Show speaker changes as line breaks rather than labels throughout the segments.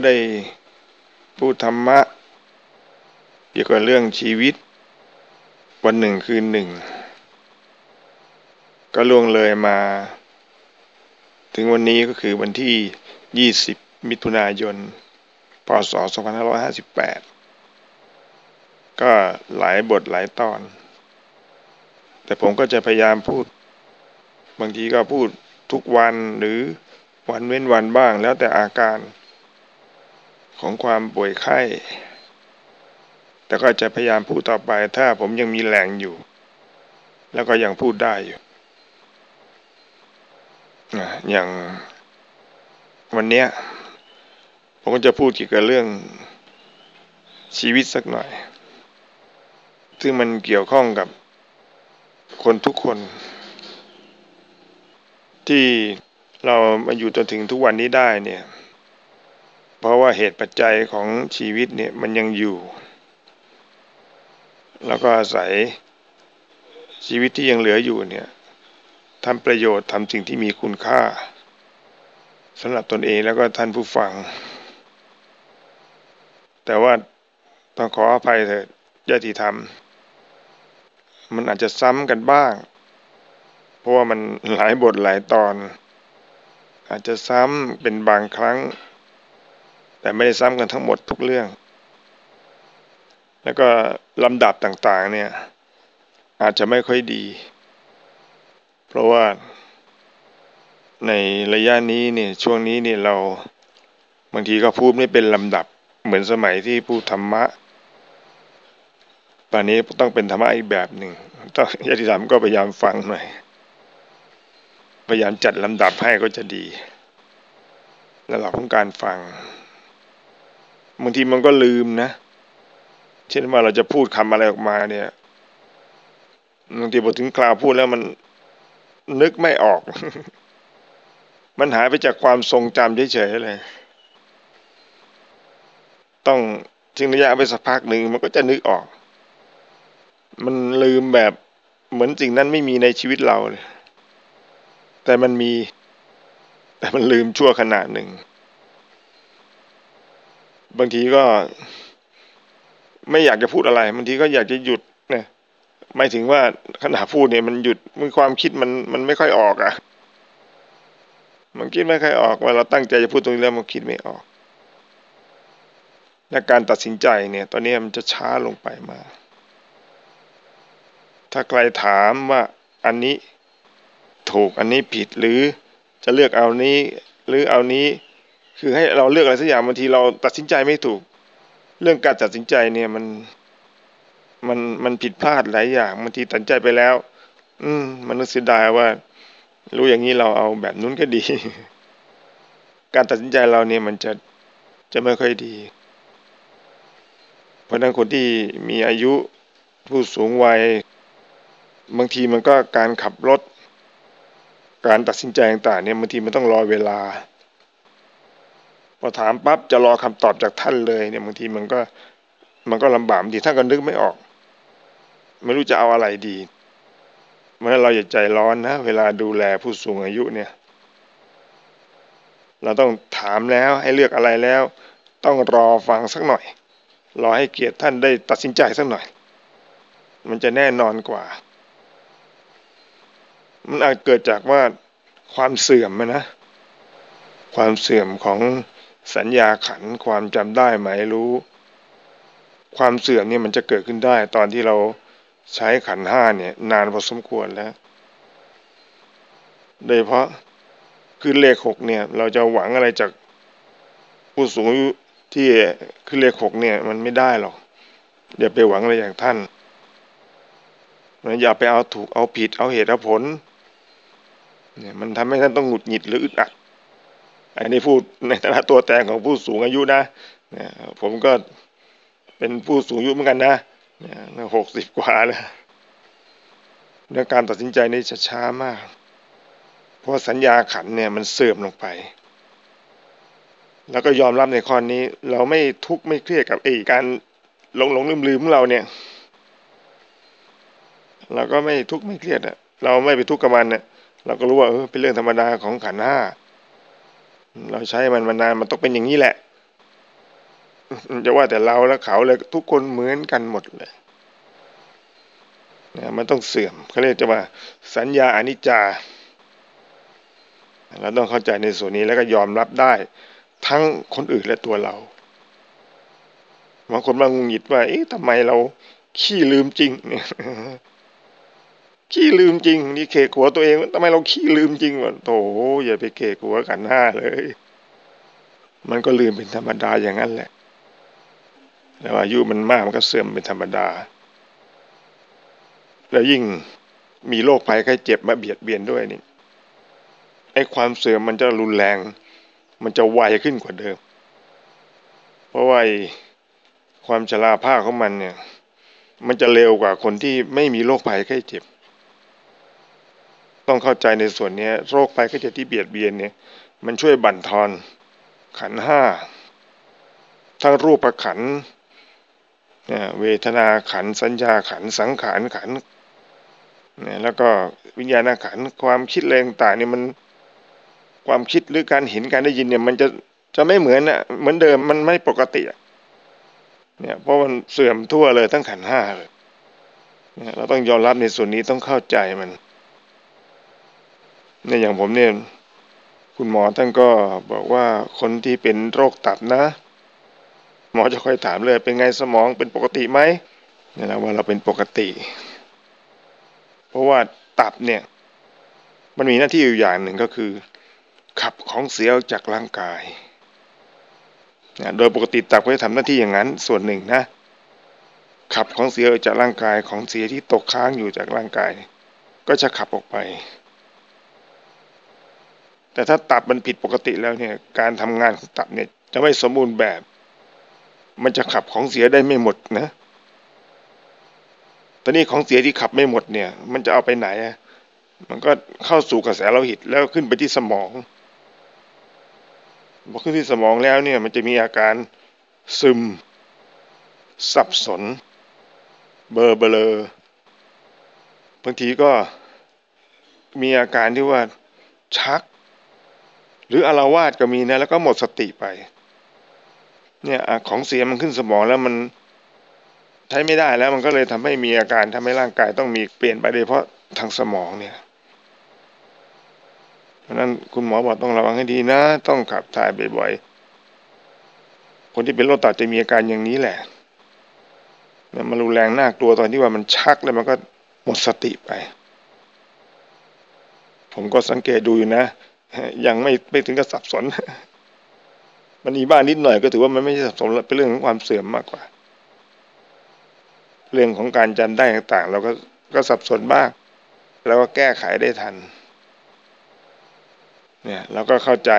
ก็ได้พูดธรรมะ เกี่ยวกับเรื่องชีวิต วันหนึ่งคืนหนึ่ง ก็ล่วงเลยมา ถึงวันนี้ก็คือวันที่ 20 มิถุนายน พศ 2558 ก็หลายบทหลายตอน แต่ผมก็จะพยายามพูด บางทีก็พูดทุกวันหรือวันเว้นวันบ้างแล้วแต่อาการ ของความป่วยไข้ แต่ก็จะพยายามพูดต่อไปถ้าผมยังมีแรงอยู่ แล้วก็ยังพูดได้อยู่อย่างวันเนี้ยผมก็จะพูดเกี่ยวกับเรื่องชีวิตสักหน่อย ซึ่งมันเกี่ยวข้องกับคนทุกคน ที่เรามาอยู่จนถึงทุกวันนี้ได้เนี่ย เพราะว่าเหตุปัจจัยของชีวิตเนี่ยมันยังอยู่ แล้วก็อาศัยชีวิตที่ยังเหลืออยู่เนี่ยทำประโยชน์ทำสิ่งที่มีคุณค่าสำหรับตนเองแล้วก็ท่านผู้ฟัง แต่ว่าต้องขออภัยเถิดญาติธรรม มันอาจจะซ้ำกันบ้าง เพราะว่ามันหลายบทหลายตอน อาจจะซ้ำเป็นบางครั้ง แต่ไม่ได้ซ้ำกันทั้งหมดทุกเรื่อง แล้วก็ลำดับต่างๆเนี่ยอาจจะไม่ค่อยดี เพราะว่าในระยะนี้เนี่ยช่วงนี้เนี่ยเราบางทีก็พูดไม่เป็นลำดับเหมือนสมัยที่พูดธรรมะตอนนี้ต้องเป็นธรรมะอีกแบบหนึ่งต้องญาติธรรมก็พยายามฟังหน่อย พยายามจัดลำดับให้ก็จะดีระดับของการฟัง บางทีมันก็ลืมนะ เช่นว่าเราจะพูดคำอะไรออกมาเนี่ยบางทีพอถึงคราวพูดแล้วมันนึกไม่ออก มันหายไปจากความทรงจำเฉยๆเลย ต้องทิ้งระยะไปสักพักหนึ่งมันก็จะนึกออก มันลืมแบบเหมือนสิ่งนั้นไม่มีในชีวิตเราเลยแต่มันมี แต่มันลืมชั่วขณะหนึ่ง บางทีก็ ไม่อยากจะพูดอะไรบางทีก็อยากจะหยุดเนี่ยหมายถึงว่าขณะพูดเนี่ยมันหยุดมือความคิดมันมันไม่ค่อยออกอะ่ะ มันคิดไม่ค่อยออกเวลาตั้งใจจะพูดตรงนี้แล้วมันคิดไม่ออกและการตัดสินใจเนี่ย ตอนนี้มันจะช้าลงไปมาถ้าใครถามว่าอันนี้ถูกอันนี้ผิดหรือจะเลือกเอานี้ หรือเอานี้ คือให้เราเลือกอะไรสักอย่างบางทีเราตัดสินใจไม่ถูก เรื่องการตัดสินใจเนี่ยมันมันมันผิดพลาดหลายอย่างบางทีตัดใจไปแล้ว อืมมันนึกเสียดายว่า รู้อย่างนี้เราเอาแบบนู้นก็ดี การตัดสินใจเราเนี่ยมันจะจะไม่ค่อยดี เพราะนั้นคนที่มีอายุผู้สูงวัย บางทีมันก็การขับรถ การตัดสินใจต่างๆเนี่ยบางทีมันต้องรอเวลา พอถามปั๊บจะรอคำตอบจากท่านเลยเนี่ยบางทีมันก็มันก็ลำบากบางทีท่านก็นึกไม่ออก ไม่รู้จะเอาอะไรดีเมื่อเราอย่าใจร้อนนะ เวลาดูแลผู้สูงอายุเนี่ย เราต้องถามแล้วให้เลือกอะไรแล้ว ต้องรอฟังสักหน่อย รอให้เกียรติท่านได้ตัดสินใจสักหน่อย มันจะแน่นอนกว่า มันอาจเกิดจากว่าความเสื่อมนะ ความเสื่อมของ สัญญาขันความจำได้หมายรู้ ความเสื่อมนี่มันจะเกิดขึ้นได้ ตอนที่เราใช้ขันห้าเนี่ย นานพอสมควรแล้ว โดยเพราะขึ้นเลขหกเนี่ย เราจะหวังอะไรจากผู้สูงอายุที่ขึ้นเลขหกเนี่ย มันไม่ได้หรอกอย่าไปหวังอะไรอย่างท่านอย่าไปเอาถูกเอาผิดเอาเหตุเอาผลเนี่ยมันทำให้ท่านต้องหงุดหงิดหรืออึดอัด อันนี้พูดในฐานะตัวแทนของผู้สูงอายุนะผมก็เป็นผู้สูงอายุเหมือนกันนะหกสิบกว่าแล้วเรื่องการตัดสินใจนี่จะช้ามาก เพราะสัญญาขันเนี่ยมันเสื่อมลงไป แล้วก็ยอมรับในข้อนี้ เราไม่ทุกข์ไม่เครียดกับไอ้การหลงหลงลืมลืมของเราเนี่ย เราก็ไม่ทุกข์ไม่เครียดอะเราไม่ไปทุกข์กับมันเนี่ยเราก็รู้ว่าเออเป็นเรื่องธรรมดาของขันห้า เราใช้มันมานานมันต้องเป็นอย่างนี้แหละ จะว่าแต่เราแล้วเขาเลยทุกคนเหมือนกันหมดเลยนะมันต้องเสื่อมเขาเรียกจะว่าสัญญาอนิจจาเราต้องเข้าใจในส่วนนี้แล้วก็ยอมรับได้ ทั้งคนอื่นและตัวเราบางคนบางงหิดว่าเอ๊ะทำไมเราขี้ลืมจริงเนี่ย ขี้ลืมจริง นี่เคกหัวตัวเองทำไมเราขี้ลืมจริงวะโถอย่าไปเคกหัวกันหน้าเลย มันก็ลืมเป็นธรรมดาอย่างนั้นแหละแล้วอายุมันมากมันก็เสื่อมเป็นธรรมดา แล้วยิ่งมีโรคภัยไข้เจ็บมาเบียดเบียนด้วยนี่ไอ้ความเสื่อมมันจะรุนแรง มันจะไวขึ้นกว่าเดิม เพราะว่าความชราภาพของมันเนี่ย มันจะเร็วกว่าคนที่ไม่มีโรคภัยไข้เจ็บ ต้องเข้าใจในส่วนนี้โรคภัยไข้เจ็บที่เบียดเบียนเนี่ย มันช่วยบั่นทอนขันห้าทั้งรูปขันเวทนาขันสัญญาขันสังขารขันแล้วก็วิญญาณขันความคิดแรงต่างเนี่ยมันความคิดหรือการเห็นการได้ยินเนี่ย มันจะจะไม่เหมือนอะเหมือนเดิมมันไม่ปกติเนี่ยเพราะมันเสื่อมทั่วเลยทั้งขันห้าเลยเนี่ยเราต้องยอมรับในส่วนนี้ต้องเข้าใจมัน เนี่ยอย่างผมเนี่ยคุณหมอท่านก็บอกว่าคนที่เป็นโรคตับนะ หมอจะค่อยถามเลยเป็นไงสมองเป็นปกติไหมนี่แหละว่าเราเป็นปกติ เพราะว่าตับเนี่ยมันมีหน้าที่อยู่อย่างหนึ่งก็คือ ขับของเสียออกจากร่างกายนะโดยปกติตับก็จะทำหน้าที่อย่างนั้นส่วนหนึ่งนะขับของเสียออกจากร่างกายของเสียที่ตกค้างอยู่จากร่างกาย ก็จะขับออกไป แต่ถ้าตับมันผิดปกติแล้วเนี่ยการทำงานของตับเนี่ยจะไม่สมบูรณ์แบบ มันจะขับของเสียได้ไม่หมดนะตอนนี้ของเสียที่ขับไม่หมดเนี่ย มันจะเอาไปไหนมันก็เข้าสู่กระแสโลหิตแล้วขึ้นไปที่สมองพอขึ้นที่สมองแล้วเนี่ยมันจะมีอาการซึม สับสน เบอร์เบลอบางทีก็มีอาการที่ว่าชัก หรืออารวาสก็มีนะ แล้วก็หมดสติไป เนี่ยของเสียมันขึ้นสมองแล้วมันใช้ไม่ได้แล้วมันก็เลยทำให้มีอาการทำให้ร่างกายต้องมีเปลี่ยนไปโดยเพราะทางสมองเนี่ยเพราะนั้นคุณหมอบอกต้องระวังให้ดีนะ ต้องขับถ่ายบ่อยๆคนที่เป็นโรคตับจะมีอาการอย่างนี้แหละเนี่ยมันรุนแรงน่ากลัวตอนที่ว่ามันชักแล้วมันก็หมดสติไป ผมก็สังเกตดูอยู่นะ ยังไม่ไม่ถึงกับสับสน มันมีบ้านนิดหน่อยก็ถือว่ามันไม่ใช่สับสนเป็นเรื่องของความเสื่อมมากกว่า เรื่องของการจำได้ต่างๆ เราก็ก็สับสนบ้างแล้วก็แก้ไขได้ทัน เนี่ยเราก็เข้าใจ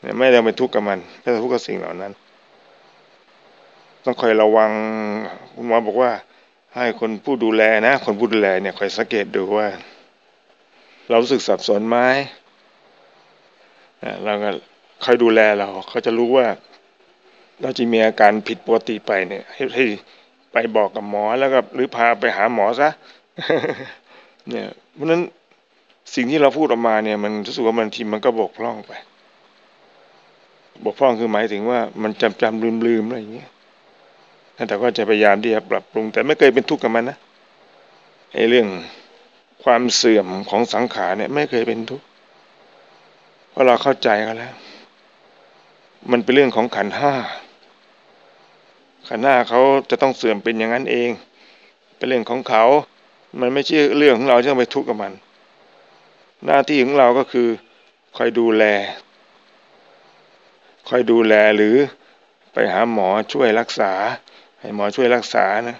เนี่ยไม่ได้ไปทุกข์กับมันไม่ต้องทุกข์กับสิ่งเหล่านั้น ต้องคอยระวังคุณหมอบอกว่า ให้คนผู้ดูแลนะ คนผู้ดูแลเนี่ยคอยสังเกตดูว่า เรารู้สึกสับสนไหมเราก็คอยดูแลเราเขาจะรู้ว่า เราจะมีอาการผิดปกติไปเนี่ยให้ให้ไปบอกกับหมอแล้วก็หรือพาไปหาหมอซะเนี่ยเพราะนั้นสิ่งที่เราพูดออกมาเนี่ย มันรู้สึกว่ามันทีมันก็บกพร่องไป บกพร่องคือหมายถึงว่ามันจำจำลืมลืมอะไรอย่างเงี้ยแต่ก็จะพยายามที่จะปรับปรุง แต่ไม่เคยเป็นทุกข์กับมันนะไอ้เรื่อง ความเสื่อมของสังขารเนี่ยไม่เคยเป็นทุกข์เพราะเราเข้าใจกันแล้ว มันเป็นเรื่องของขันห้าขันหน้าเขาจะต้องเสื่อมเป็นอย่างนั้นเอง เป็นเรื่องของเขา มันไม่ใช่เรื่องของเราที่ต้องไปทุกข์กับมัน หน้าที่ของเราก็คือคอยดูแล คอยดูแลหรือไปหาหมอช่วยรักษา ให้หมอช่วยรักษานะ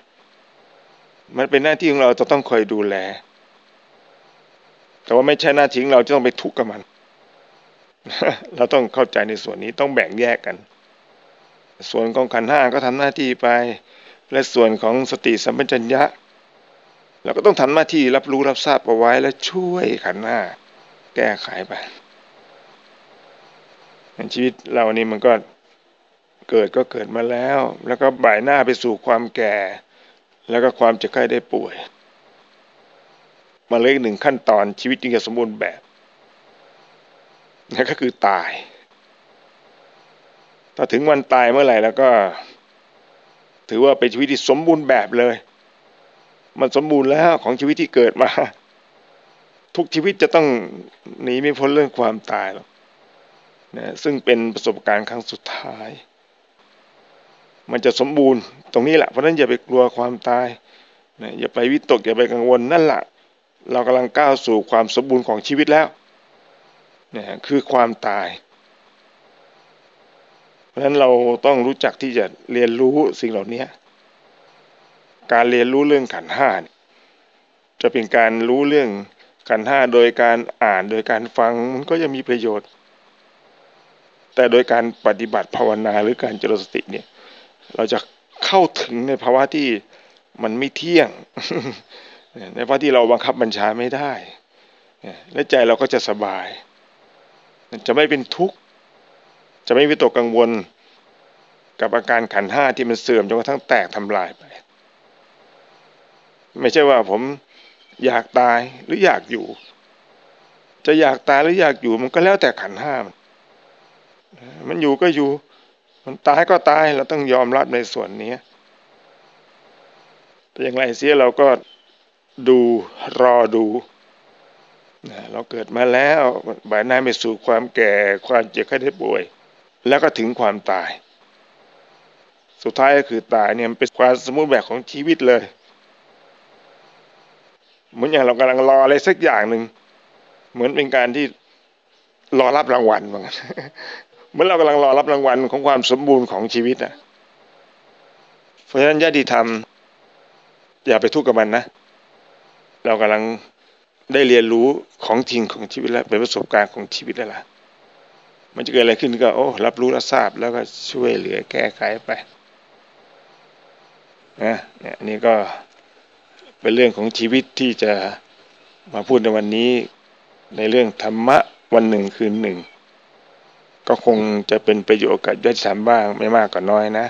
มันเป็นหน้าที่ของเราจะต้องคอยดูแล แต่ว่าไม่ใช่หน้าที่ของเราจะต้องไปทุกข์กับมัน เราต้องเข้าใจในส่วนนี้ต้องแบ่งแยกกัน ส่วนของขันห้าก็ทำหน้าที่ไป และส่วนของสติสัมปชัญญะเราก็ต้องทำหน้าที่รับรู้รับทราบเอาไว้และช่วยขันห้าแก้ไขไปชีวิตเรานี่มันก็เกิดก็เกิดมาแล้ว แล้วก็บ่ายหน้าไปสู่ความแก่ แล้วก็ความเจะใกล้ได้ป่วย มาเลยหนึ่งขั้นตอนชีวิตจึงจะสมบูรณ์แบบนั่นก็คือตาย ถ้าถึงวันตายเมื่อไหร่แล้วก็ ถือว่าเป็นชีวิตที่สมบูรณ์แบบเลย มันสมบูรณ์แล้วของชีวิตที่เกิดมา ทุกชีวิตจะต้องหนีไม่พ้นเรื่องความตายหรอกนะซึ่งเป็นประสบการณ์ครั้งสุดท้าย มันจะสมบูรณ์ตรงนี้แหละเพราะนั้นอย่าไปกลัวความตายนะอย่าไปวิตกอย่าไปกังวลนั่นแหละ เรากำลังก้าวสู่ความสมบูรณ์ของชีวิตแล้วนะคือความตาย เพราะฉะนั้นเราต้องรู้จักที่จะเรียนรู้สิ่งเหล่านี้ การเรียนรู้เรื่องขันห้าจะเป็นการรู้เรื่องขันห้าโดยการอ่านโดยการฟังมันก็จะมีประโยชน์ แต่โดยการปฏิบัติภาวนาหรือการเจริญสติเนี่ย เราจะเข้าถึงในภาวะที่มันไม่เที่ยง ในภาะที่เราบังคับบัญชาไม่ได้และใจเราก็จะสบาย จะไม่เป็นทุกข์ จะไม่วิตกกังวลกับอาการขันห้าที่มันเสื่อมจนกระทั่งแตกทำลายไป ไม่ใช่ว่าผมอยากตายหรืออยากอยู่ จะอยากตายหรืออยากอยู่มันก็แล้วแต่ขันห้ามันมันอยู่ก็อยู่ มันตายก็ตายเราต้องยอมรับในส่วนนี้แต่อย่างไรเสียเราก็ ดูรอดูเราเกิดมาแล้วบ่ายหน้าไปสู่ความแก่ความเจ็บไข้ได้ป่วย แล้วก็ถึงความตาย สุดท้ายก็คือตายเนี่ยมันเป็นความสมมุติแบบของชีวิตเลยเหมือนอย่างเรากำลังรออะไรสักอย่างหนึ่งเหมือนเป็นการที่รอรับรางวัลเหมือนเหมือนเรากำลังรอรับรางวัลของความสมบูรณ์ของชีวิตอะเพราะฉะนั้นญาติธรรมอย่าไปทุกข์กับมันนะ เรากำลังได้เรียนรู้ของจริงของชีวิตแล้วเป็นประสบการณ์ของชีวิตแล้วล่ะมันจะเกิดอะไรขึ้นก็โอ้รับรู้รับทราบแล้วก็ช่วยเหลือแก้ไขไปนะเนี่ยนี่ก็เป็นเรื่องของชีวิตที่จะมาพูดในวันนี้ในเรื่องธรรมะวันหนึ่งคืนหนึ่ง ก็คงจะเป็นประโยชน์กับญาติสามบ้างไม่มากก็น้อยนะ